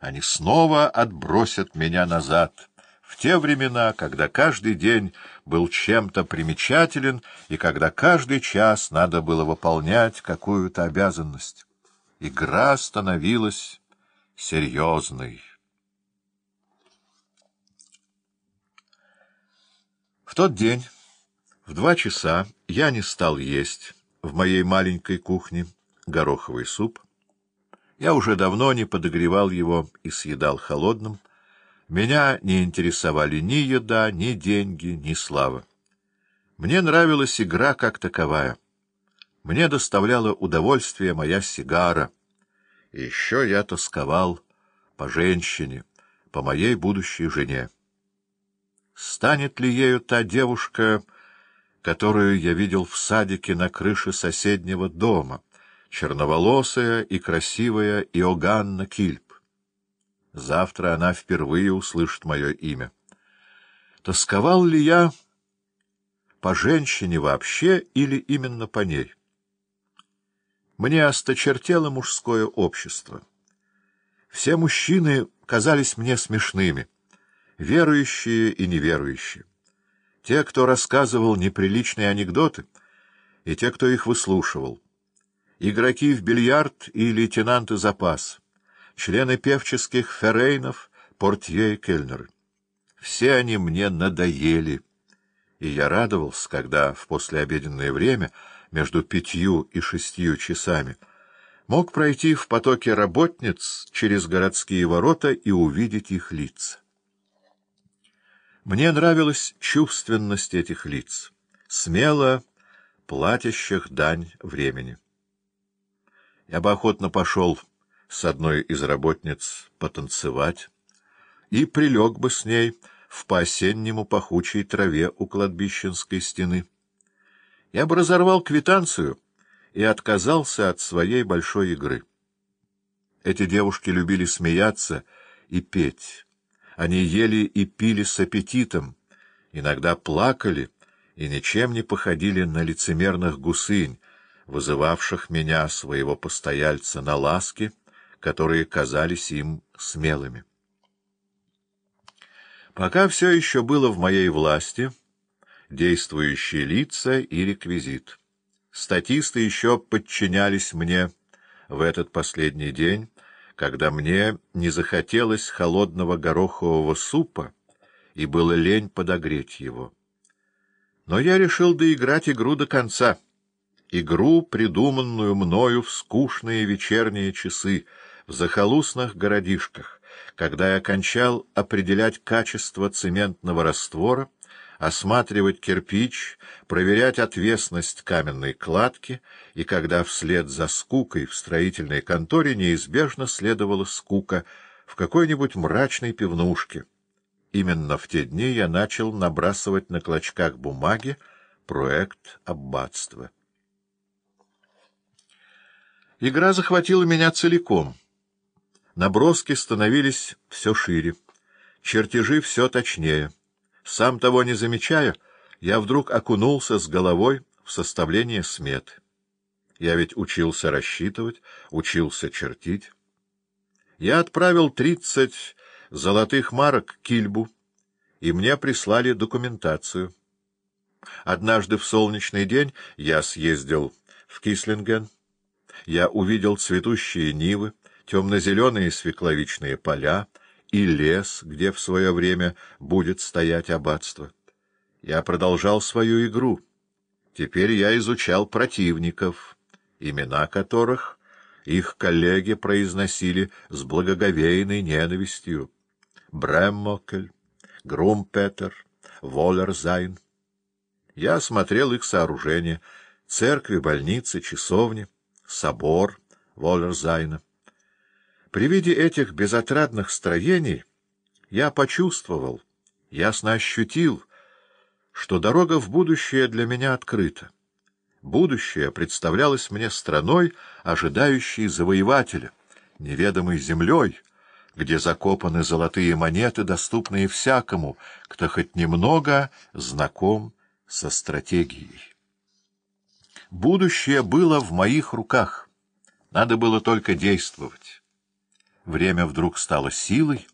Они снова отбросят меня назад, в те времена, когда каждый день был чем-то примечателен и когда каждый час надо было выполнять какую-то обязанность. Игра становилась серьезной. В тот день, в два часа, я не стал есть в моей маленькой кухне гороховый суп. Я уже давно не подогревал его и съедал холодным. Меня не интересовали ни еда, ни деньги, ни слава. Мне нравилась игра как таковая. Мне доставляла удовольствие моя сигара. И еще я тосковал по женщине, по моей будущей жене. Станет ли ею та девушка, которую я видел в садике на крыше соседнего дома, черноволосая и красивая Иоганна Кильп? Завтра она впервые услышит мое имя. Тосковал ли я по женщине вообще или именно по ней? Мне осточертело мужское общество. Все мужчины казались мне смешными, верующие и неверующие. Те, кто рассказывал неприличные анекдоты, и те, кто их выслушивал. Игроки в бильярд и лейтенанты запас — члены певческих феррейнов, портье и кельнеры. Все они мне надоели, и я радовался, когда в послеобеденное время, между пятью и шестью часами, мог пройти в потоке работниц через городские ворота и увидеть их лица. Мне нравилась чувственность этих лиц, смело платящих дань времени. Я бы охотно пошел с одной из работниц потанцевать и прилег бы с ней в по-осеннему пахучей траве у кладбищенской стены. Я бы разорвал квитанцию и отказался от своей большой игры. Эти девушки любили смеяться и петь. Они ели и пили с аппетитом, иногда плакали и ничем не походили на лицемерных гусынь, вызывавших меня, своего постояльца, на ласки — которые казались им смелыми. Пока все еще было в моей власти, действующие лица и реквизит. Статисты еще подчинялись мне в этот последний день, когда мне не захотелось холодного горохового супа, и было лень подогреть его. Но я решил доиграть игру до конца. Игру, придуманную мною в скучные вечерние часы, в захолустных городишках, когда я кончал определять качество цементного раствора, осматривать кирпич, проверять отвесность каменной кладки, и когда вслед за скукой в строительной конторе неизбежно следовала скука в какой-нибудь мрачной пивнушке. Именно в те дни я начал набрасывать на клочках бумаги проект аббатства. Игра захватила меня целиком — Наброски становились все шире, чертежи все точнее. Сам того не замечая, я вдруг окунулся с головой в составление сметы. Я ведь учился рассчитывать, учился чертить. Я отправил тридцать золотых марок Кильбу, и мне прислали документацию. Однажды в солнечный день я съездил в Кислинген. Я увидел цветущие нивы, темно-зеленые свекловичные поля и лес, где в свое время будет стоять аббатство. Я продолжал свою игру. Теперь я изучал противников, имена которых их коллеги произносили с благоговейной ненавистью. Бреммокель, Грумпетер, Волерзайн. Я осмотрел их сооружения — церкви, больницы, часовни, собор Волерзайна. При виде этих безотрадных строений я почувствовал, ясно ощутил, что дорога в будущее для меня открыта. Будущее представлялось мне страной, ожидающей завоевателя, неведомой землей, где закопаны золотые монеты, доступные всякому, кто хоть немного знаком со стратегией. Будущее было в моих руках, надо было только действовать. время вдруг стало силой,